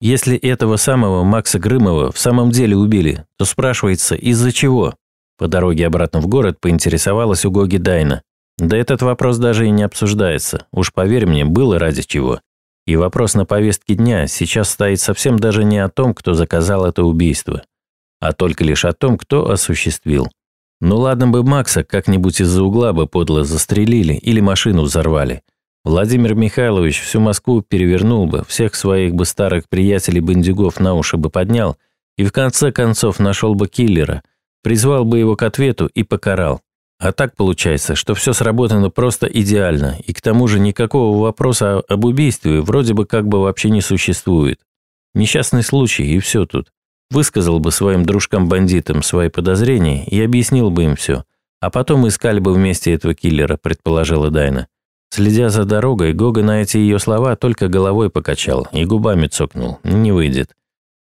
Если этого самого Макса Грымова в самом деле убили, то спрашивается, из-за чего? По дороге обратно в город поинтересовалась у Гоги Дайна. Да этот вопрос даже и не обсуждается. Уж поверь мне, было ради чего. И вопрос на повестке дня сейчас стоит совсем даже не о том, кто заказал это убийство, а только лишь о том, кто осуществил. Ну ладно бы Макса как-нибудь из-за угла бы подло застрелили или машину взорвали. Владимир Михайлович всю Москву перевернул бы, всех своих бы старых приятелей-бандюгов на уши бы поднял и в конце концов нашел бы киллера, призвал бы его к ответу и покарал. А так получается, что все сработано просто идеально, и к тому же никакого вопроса об убийстве вроде бы как бы вообще не существует. Несчастный случай, и все тут. Высказал бы своим дружкам-бандитам свои подозрения и объяснил бы им все. А потом искали бы вместе этого киллера, предположила Дайна. Следя за дорогой, Гога на эти ее слова только головой покачал и губами цокнул. Не выйдет.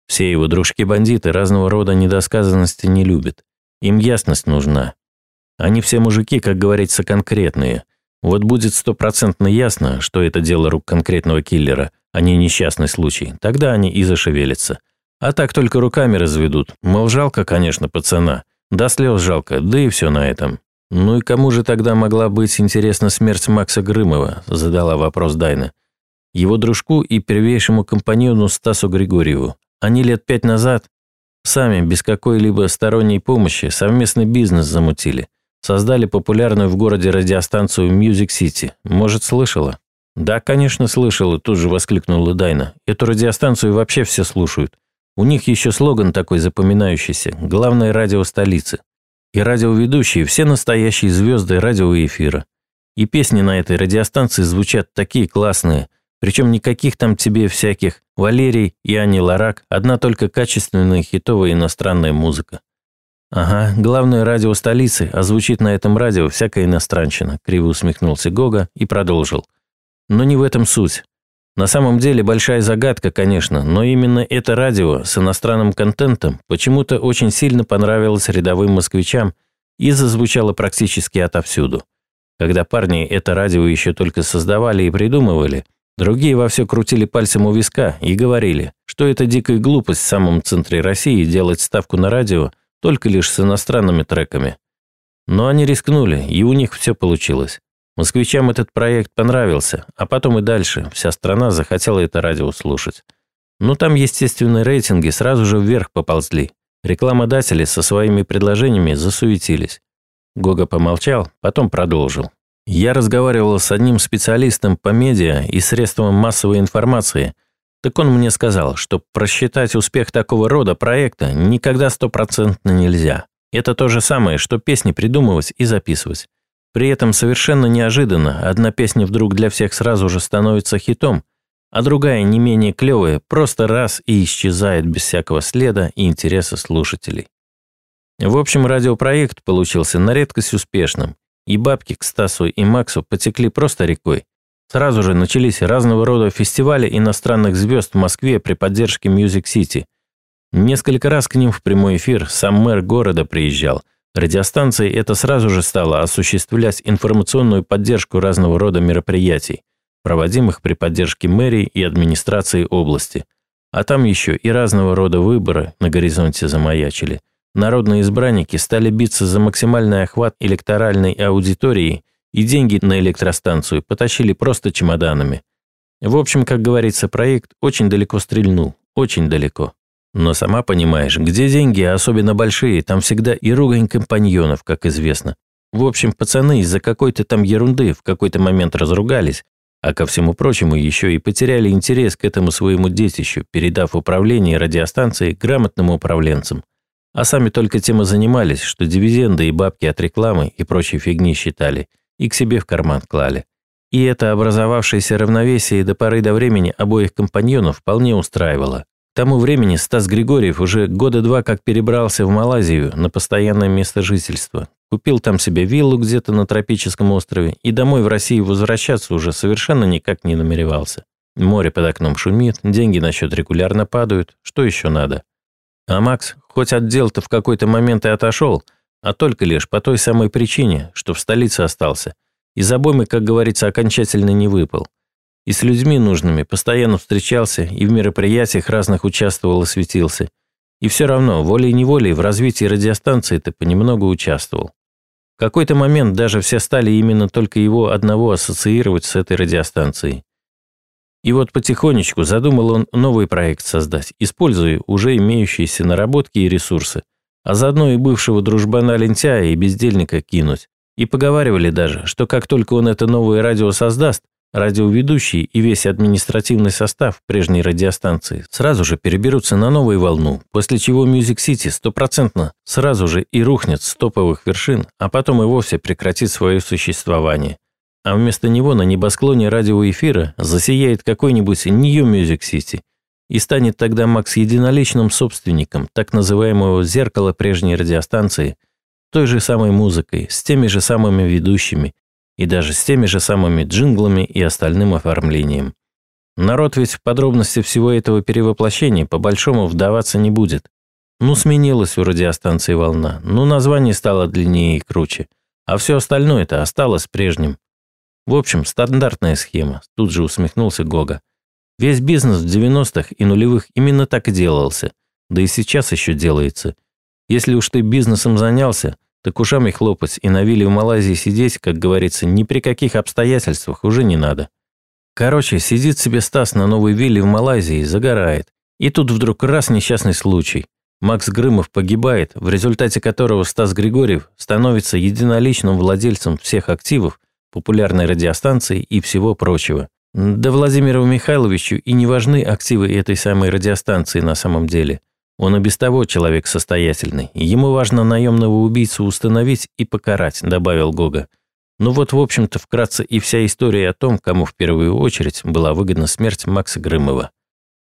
Все его дружки-бандиты разного рода недосказанности не любят. Им ясность нужна. Они все мужики, как говорится, конкретные. Вот будет стопроцентно ясно, что это дело рук конкретного киллера, а не несчастный случай. Тогда они и зашевелятся. А так только руками разведут. Мол, жалко, конечно, пацана. До слез жалко, да и все на этом. «Ну и кому же тогда могла быть интересна смерть Макса Грымова?» – задала вопрос Дайна. Его дружку и первейшему компаньону Стасу Григорьеву. Они лет пять назад сами, без какой-либо сторонней помощи, совместный бизнес замутили. Создали популярную в городе радиостанцию Music City. Может, слышала? «Да, конечно, слышала», – тут же воскликнула Дайна. «Эту радиостанцию вообще все слушают. У них еще слоган такой запоминающийся – «Главное радио столицы». И радиоведущие – все настоящие звезды радиоэфира. И песни на этой радиостанции звучат такие классные, причем никаких там тебе всяких Валерий и Ани Ларак, одна только качественная хитовая иностранная музыка. «Ага, главное радио столицы, а звучит на этом радио всякая иностранщина», – криво усмехнулся Гога и продолжил. «Но не в этом суть. На самом деле большая загадка, конечно, но именно это радио с иностранным контентом почему-то очень сильно понравилось рядовым москвичам и зазвучало практически отовсюду. Когда парни это радио еще только создавали и придумывали, другие во все крутили пальцем у виска и говорили, что это дикая глупость в самом центре России делать ставку на радио только лишь с иностранными треками. Но они рискнули, и у них все получилось. Москвичам этот проект понравился, а потом и дальше вся страна захотела это радио слушать. Ну там, естественные рейтинги сразу же вверх поползли. Рекламодатели со своими предложениями засуетились. Гога помолчал, потом продолжил. Я разговаривал с одним специалистом по медиа и средствам массовой информации. Так он мне сказал, что просчитать успех такого рода проекта никогда стопроцентно нельзя. Это то же самое, что песни придумывать и записывать. При этом совершенно неожиданно одна песня вдруг для всех сразу же становится хитом, а другая, не менее клевая, просто раз и исчезает без всякого следа и интереса слушателей. В общем, радиопроект получился на редкость успешным, и бабки к Стасу и Максу потекли просто рекой. Сразу же начались разного рода фестивали иностранных звезд в Москве при поддержке Music City. Несколько раз к ним в прямой эфир сам мэр города приезжал – Радиостанции это сразу же стало осуществлять информационную поддержку разного рода мероприятий, проводимых при поддержке мэрии и администрации области. А там еще и разного рода выборы на горизонте замаячили. Народные избранники стали биться за максимальный охват электоральной аудитории, и деньги на электростанцию потащили просто чемоданами. В общем, как говорится, проект очень далеко стрельнул, очень далеко. Но сама понимаешь, где деньги, особенно большие, там всегда и ругань компаньонов, как известно. В общем, пацаны из-за какой-то там ерунды в какой-то момент разругались, а ко всему прочему еще и потеряли интерес к этому своему детищу, передав управление радиостанцией грамотным управленцам. А сами только тем и занимались, что дивиденды и бабки от рекламы и прочей фигни считали и к себе в карман клали. И это образовавшееся равновесие до поры до времени обоих компаньонов вполне устраивало. К тому времени Стас Григорьев уже года два как перебрался в Малайзию на постоянное место жительства. Купил там себе виллу где-то на тропическом острове и домой в Россию возвращаться уже совершенно никак не намеревался. Море под окном шумит, деньги на счет регулярно падают. Что еще надо? А Макс, хоть от дел-то в какой-то момент и отошел, а только лишь по той самой причине, что в столице остался. Из обоймы, как говорится, окончательно не выпал. И с людьми нужными постоянно встречался, и в мероприятиях разных участвовал и светился. И все равно, волей-неволей, в развитии радиостанции ты понемногу участвовал. В какой-то момент даже все стали именно только его одного ассоциировать с этой радиостанцией. И вот потихонечку задумал он новый проект создать, используя уже имеющиеся наработки и ресурсы, а заодно и бывшего дружбана лентяя и бездельника кинуть. И поговаривали даже, что как только он это новое радио создаст, радиоведущий и весь административный состав прежней радиостанции сразу же переберутся на новую волну, после чего Music City стопроцентно сразу же и рухнет с топовых вершин, а потом и вовсе прекратит свое существование. А вместо него на небосклоне радиоэфира засияет какой-нибудь New Music City – и станет тогда Макс единоличным собственником так называемого «зеркала» прежней радиостанции, той же самой музыкой, с теми же самыми ведущими и даже с теми же самыми джинглами и остальным оформлением. Народ ведь в подробности всего этого перевоплощения по-большому вдаваться не будет. Ну, сменилась у радиостанции волна, ну, название стало длиннее и круче, а все остальное-то осталось прежним. В общем, стандартная схема, тут же усмехнулся Гога. Весь бизнес в 90-х и нулевых именно так и делался, да и сейчас еще делается. Если уж ты бизнесом занялся, так ушами хлопать и на вилле в Малайзии сидеть, как говорится, ни при каких обстоятельствах уже не надо. Короче, сидит себе Стас на новой вилле в Малайзии, загорает. И тут вдруг раз несчастный случай. Макс Грымов погибает, в результате которого Стас Григорьев становится единоличным владельцем всех активов, популярной радиостанции и всего прочего. Да Владимиру Михайловичу и не важны активы этой самой радиостанции на самом деле. Он и без того человек состоятельный. Ему важно наемного убийцу установить и покарать, добавил Гога. Ну вот, в общем-то, вкратце и вся история о том, кому в первую очередь была выгодна смерть Макса Грымова.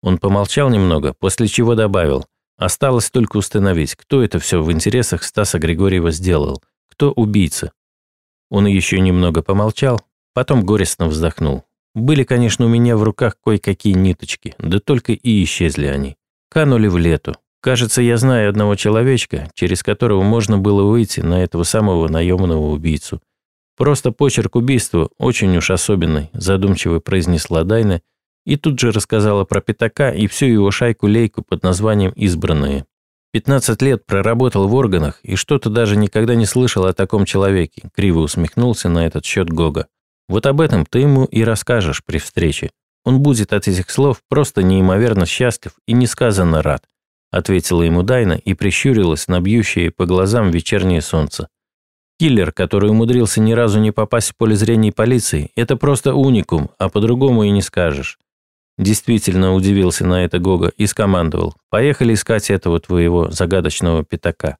Он помолчал немного, после чего добавил. Осталось только установить, кто это все в интересах Стаса Григорьева сделал, кто убийца. Он еще немного помолчал, потом горестно вздохнул. Были, конечно, у меня в руках кое-какие ниточки, да только и исчезли они. Канули в лету. Кажется, я знаю одного человечка, через которого можно было выйти на этого самого наемного убийцу. Просто почерк убийства очень уж особенный, задумчиво произнесла Дайна и тут же рассказала про Пятака и всю его шайку-лейку под названием «Избранные». 15 лет проработал в органах и что-то даже никогда не слышал о таком человеке, криво усмехнулся на этот счет Гога. Вот об этом ты ему и расскажешь при встрече. Он будет от этих слов просто неимоверно счастлив и несказанно рад», ответила ему Дайна и прищурилась на бьющее по глазам вечернее солнце. Киллер, который умудрился ни разу не попасть в поле зрения полиции, это просто уникум, а по-другому и не скажешь. Действительно удивился на это Гога и скомандовал. Поехали искать этого твоего загадочного пятака.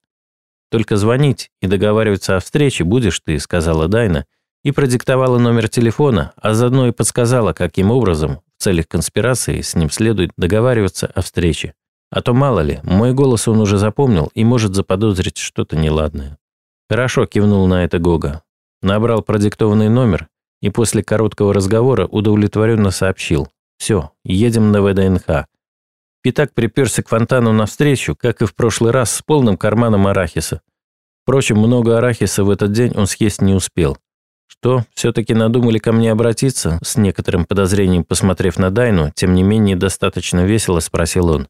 Только звонить и договариваться о встрече будешь ты, сказала Дайна, и продиктовала номер телефона, а заодно и подсказала, каким образом в целях конспирации с ним следует договариваться о встрече. А то мало ли, мой голос он уже запомнил и может заподозрить что-то неладное. Хорошо кивнул на это Гога. Набрал продиктованный номер и после короткого разговора удовлетворенно сообщил. «Все, едем на ВДНХ». Питак приперся к фонтану навстречу, как и в прошлый раз, с полным карманом арахиса. Впрочем, много арахиса в этот день он съесть не успел. Что, все-таки надумали ко мне обратиться? С некоторым подозрением посмотрев на Дайну, тем не менее достаточно весело спросил он.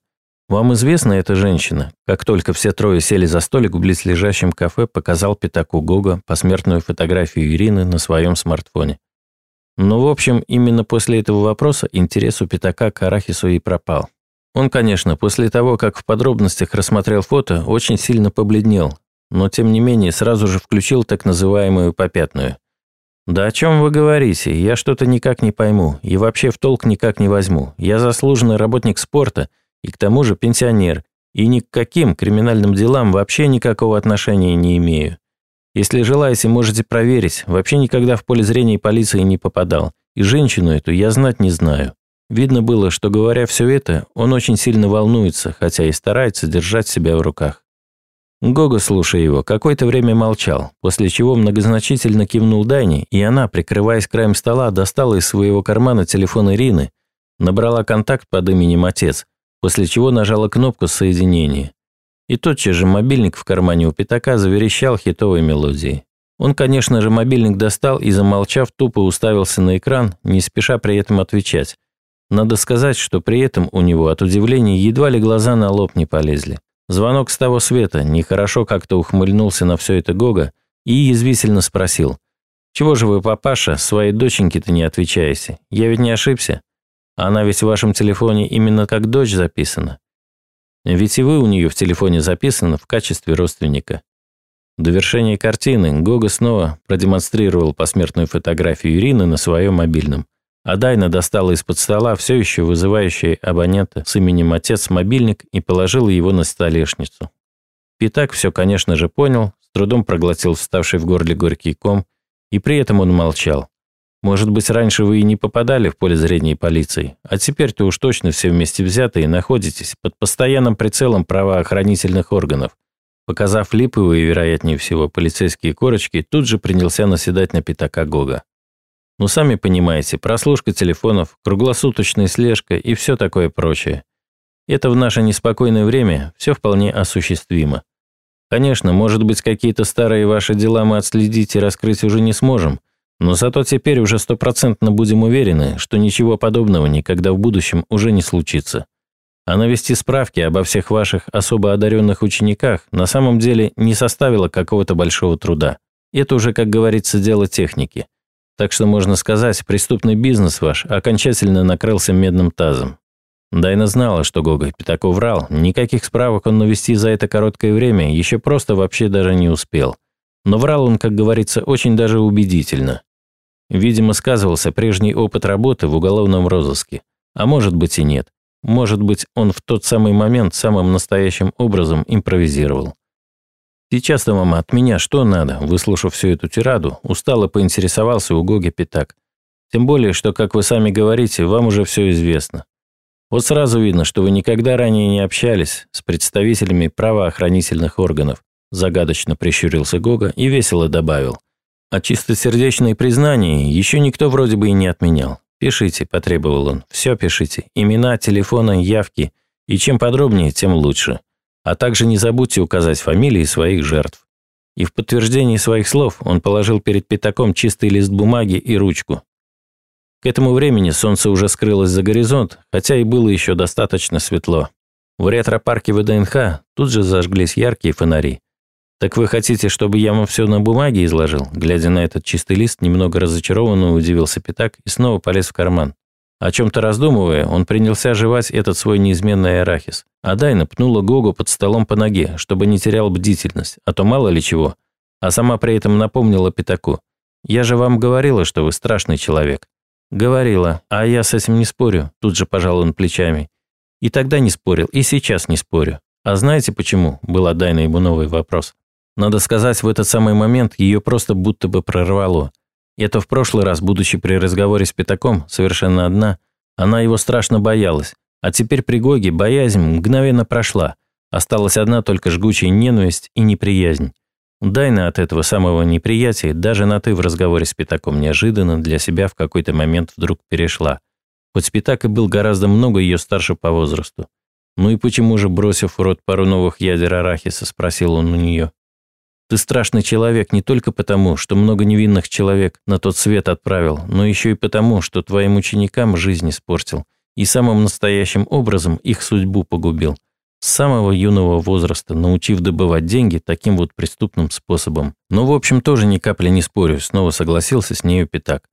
«Вам известна эта женщина?» Как только все трое сели за столик в близлежащем кафе, показал Пятаку Гога посмертную фотографию Ирины на своем смартфоне. Но, в общем, именно после этого вопроса интерес у Пятака к Арахису и пропал. Он, конечно, после того, как в подробностях рассмотрел фото, очень сильно побледнел, но, тем не менее, сразу же включил так называемую попятную. «Да о чем вы говорите? Я что-то никак не пойму. И вообще в толк никак не возьму. Я заслуженный работник спорта и к тому же пенсионер. И ни к каким криминальным делам вообще никакого отношения не имею. Если желаете, можете проверить. Вообще никогда в поле зрения полиции не попадал. И женщину эту я знать не знаю. Видно было, что говоря все это, он очень сильно волнуется, хотя и старается держать себя в руках. Гога, слушая его, какое-то время молчал, после чего многозначительно кивнул Дайне, и она, прикрываясь краем стола, достала из своего кармана телефон Ирины, набрала контакт под именем «Отец», после чего нажала кнопку соединения. И тотчас же мобильник в кармане у пятака заверещал хитовой мелодией. Он, конечно же, мобильник достал и, замолчав, тупо уставился на экран, не спеша при этом отвечать. Надо сказать, что при этом у него от удивления едва ли глаза на лоб не полезли. Звонок с того света нехорошо как-то ухмыльнулся на все это Гога и язвительно спросил. «Чего же вы, папаша, своей доченьке-то не отвечаете? Я ведь не ошибся? Она ведь в вашем телефоне именно как дочь записана. Ведь и вы у нее в телефоне записаны в качестве родственника». До вершения картины Гога снова продемонстрировал посмертную фотографию Ирины на своем мобильном. А Дайна достала из-под стола все еще вызывающий абонента с именем отец мобильник и положила его на столешницу. Питак все, конечно же, понял, с трудом проглотил вставший в горле горький ком, и при этом он молчал. Может быть, раньше вы и не попадали в поле зрения полиции, а теперь-то уж точно все вместе взятые находитесь под постоянным прицелом правоохранительных органов, Показав липовые, вероятнее всего, полицейские корочки, тут же принялся наседать на пятака Гога. Ну, сами понимаете, прослушка телефонов, круглосуточная слежка и все такое прочее. Это в наше неспокойное время все вполне осуществимо. Конечно, может быть, какие-то старые ваши дела мы отследить и раскрыть уже не сможем, но зато теперь уже стопроцентно будем уверены, что ничего подобного никогда в будущем уже не случится. А навести справки обо всех ваших особо одаренных учениках на самом деле не составило какого-то большого труда. Это уже, как говорится, дело техники. Так что, можно сказать, преступный бизнес ваш окончательно накрылся медным тазом. Дайна знала, что Гога Пятаков врал, никаких справок он навести за это короткое время еще просто вообще даже не успел. Но врал он, как говорится, очень даже убедительно. Видимо, сказывался прежний опыт работы в уголовном розыске. А может быть и нет. Может быть, он в тот самый момент самым настоящим образом импровизировал. «Сейчас-то, мама, от меня что надо?» Выслушав всю эту тираду, устало поинтересовался у Гоги Пятак. «Тем более, что, как вы сами говорите, вам уже все известно. Вот сразу видно, что вы никогда ранее не общались с представителями правоохранительных органов», загадочно прищурился Гога и весело добавил. «А чистосердечные признания еще никто вроде бы и не отменял. «Пишите», – потребовал он. «Все пишите. Имена, телефоны, явки. И чем подробнее, тем лучше. А также не забудьте указать фамилии своих жертв». И в подтверждении своих слов он положил перед пятаком чистый лист бумаги и ручку. К этому времени солнце уже скрылось за горизонт, хотя и было еще достаточно светло. В ретро-парке ВДНХ тут же зажглись яркие фонари. «Так вы хотите, чтобы я вам все на бумаге изложил?» Глядя на этот чистый лист, немного разочарованно удивился Пятак и снова полез в карман. О чем-то раздумывая, он принялся жевать этот свой неизменный арахис. А Дайна пнула Гогу под столом по ноге, чтобы не терял бдительность, а то мало ли чего. А сама при этом напомнила Пятаку. «Я же вам говорила, что вы страшный человек». «Говорила, а я с этим не спорю», тут же пожал он плечами. «И тогда не спорил, и сейчас не спорю. А знаете почему?» – была Дайна ему новый вопрос. Надо сказать, в этот самый момент ее просто будто бы прорвало. Это в прошлый раз, будучи при разговоре с Пятаком, совершенно одна, она его страшно боялась. А теперь при Гоге боязнь мгновенно прошла. Осталась одна только жгучая ненависть и неприязнь. Дайна от этого самого неприятия даже на «ты» в разговоре с Пятаком неожиданно для себя в какой-то момент вдруг перешла. Хоть Пятак и был гораздо много ее старше по возрасту. «Ну и почему же, бросив в рот пару новых ядер арахиса?» – спросил он у нее. Ты страшный человек не только потому, что много невинных человек на тот свет отправил, но еще и потому, что твоим ученикам жизнь испортил и самым настоящим образом их судьбу погубил. С самого юного возраста, научив добывать деньги таким вот преступным способом. Но, в общем, тоже ни капли не спорю, снова согласился с нею Пятак.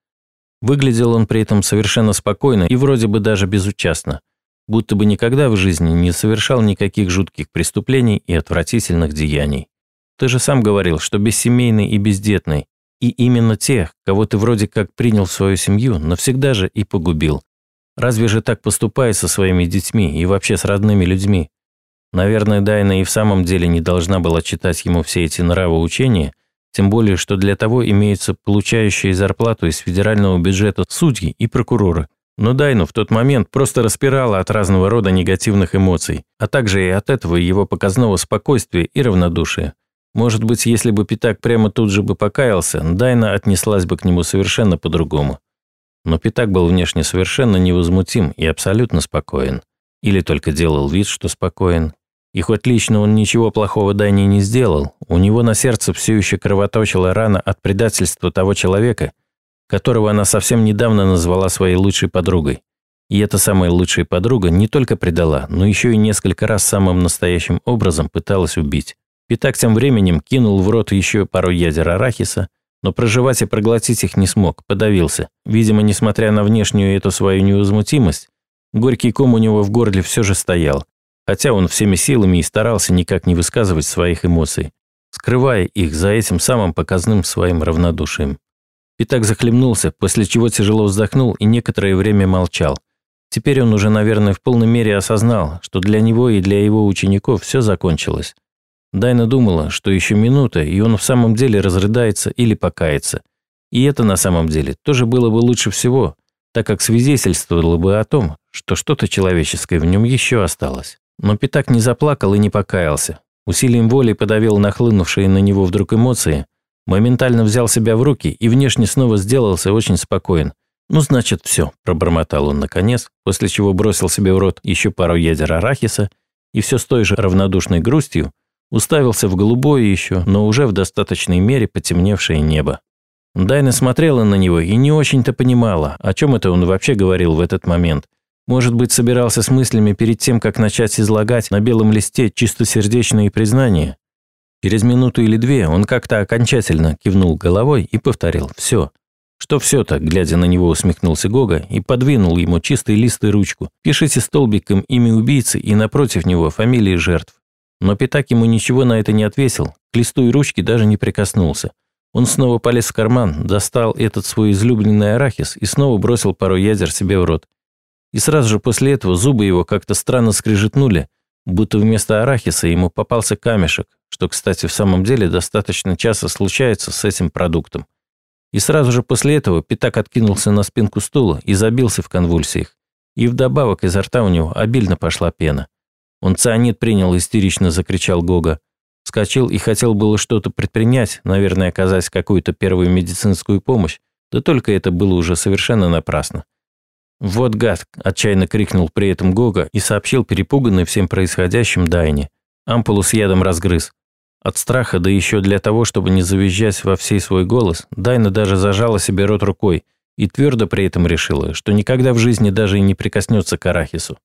Выглядел он при этом совершенно спокойно и вроде бы даже безучастно, будто бы никогда в жизни не совершал никаких жутких преступлений и отвратительных деяний. Ты же сам говорил, что бессемейный и бездетный. И именно тех, кого ты вроде как принял в свою семью, навсегда же и погубил. Разве же так поступает со своими детьми и вообще с родными людьми? Наверное, Дайна и в самом деле не должна была читать ему все эти нравоучения, тем более, что для того имеются получающие зарплату из федерального бюджета судьи и прокуроры. Но Дайну в тот момент просто распирало от разного рода негативных эмоций, а также и от этого его показного спокойствия и равнодушия. Может быть, если бы Питак прямо тут же бы покаялся, Дайна отнеслась бы к нему совершенно по-другому. Но Питак был внешне совершенно невозмутим и абсолютно спокоен. Или только делал вид, что спокоен. И хоть лично он ничего плохого Дайне не сделал, у него на сердце все еще кровоточила рана от предательства того человека, которого она совсем недавно назвала своей лучшей подругой. И эта самая лучшая подруга не только предала, но еще и несколько раз самым настоящим образом пыталась убить. Питак тем временем кинул в рот еще пару ядер арахиса, но проживать и проглотить их не смог, подавился. Видимо, несмотря на внешнюю эту свою невозмутимость, горький ком у него в горле все же стоял, хотя он всеми силами и старался никак не высказывать своих эмоций, скрывая их за этим самым показным своим равнодушием. Питак захлебнулся, после чего тяжело вздохнул и некоторое время молчал. Теперь он уже, наверное, в полной мере осознал, что для него и для его учеников все закончилось. Дайна думала, что еще минута, и он в самом деле разрыдается или покается. И это на самом деле тоже было бы лучше всего, так как свидетельствовало бы о том, что что-то человеческое в нем еще осталось. Но Питак не заплакал и не покаялся. Усилием воли подавил нахлынувшие на него вдруг эмоции, моментально взял себя в руки и внешне снова сделался очень спокоен. «Ну, значит, все», – пробормотал он наконец, после чего бросил себе в рот еще пару ядер арахиса и все с той же равнодушной грустью уставился в голубое еще, но уже в достаточной мере потемневшее небо. Дайна смотрела на него и не очень-то понимала, о чем это он вообще говорил в этот момент. Может быть, собирался с мыслями перед тем, как начать излагать на белом листе чистосердечные признания? Через минуту или две он как-то окончательно кивнул головой и повторил «все». Что все-то, глядя на него, усмехнулся Гога и подвинул ему чистый лист и ручку. Пишите столбиком имя убийцы и напротив него фамилии жертв. Но Питак ему ничего на это не ответил, к листу и ручке даже не прикоснулся. Он снова полез в карман, достал этот свой излюбленный арахис и снова бросил пару ядер себе в рот. И сразу же после этого зубы его как-то странно скрежетнули, будто вместо арахиса ему попался камешек, что, кстати, в самом деле достаточно часто случается с этим продуктом. И сразу же после этого Питак откинулся на спинку стула и забился в конвульсиях. И вдобавок изо рта у него обильно пошла пена. «Он цианид принял», – истерично закричал Гога. Вскочил и хотел было что-то предпринять, наверное, оказать какую-то первую медицинскую помощь, да только это было уже совершенно напрасно. «Вот гад!» – отчаянно крикнул при этом Гога и сообщил перепуганный всем происходящим Дайне. Ампулу с ядом разгрыз. От страха, да еще для того, чтобы не завизжать во всей свой голос, Дайна даже зажала себе рот рукой и твердо при этом решила, что никогда в жизни даже и не прикоснется к арахису.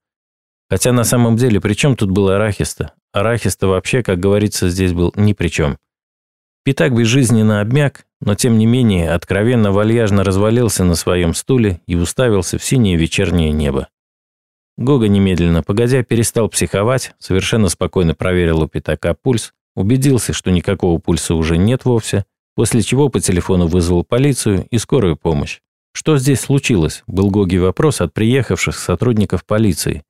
Хотя на самом деле при чем тут был арахис-то? Арахис-то вообще, как говорится, здесь был ни при чем. Питак безжизненно обмяк, но тем не менее откровенно вальяжно развалился на своем стуле и уставился в синее вечернее небо. Гога немедленно, погодя, перестал психовать, совершенно спокойно проверил у Питака пульс, убедился, что никакого пульса уже нет вовсе, после чего по телефону вызвал полицию и скорую помощь. Что здесь случилось? Был Гоги вопрос от приехавших сотрудников полиции.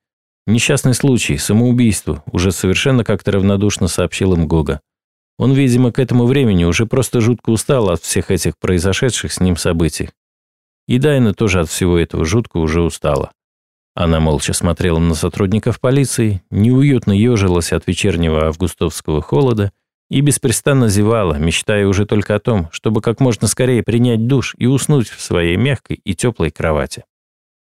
Несчастный случай, самоубийство, уже совершенно как-то равнодушно сообщил им Гога. Он, видимо, к этому времени уже просто жутко устал от всех этих произошедших с ним событий. И Дайна тоже от всего этого жутко уже устала. Она молча смотрела на сотрудников полиции, неуютно ежилась от вечернего августовского холода и беспрестанно зевала, мечтая уже только о том, чтобы как можно скорее принять душ и уснуть в своей мягкой и теплой кровати.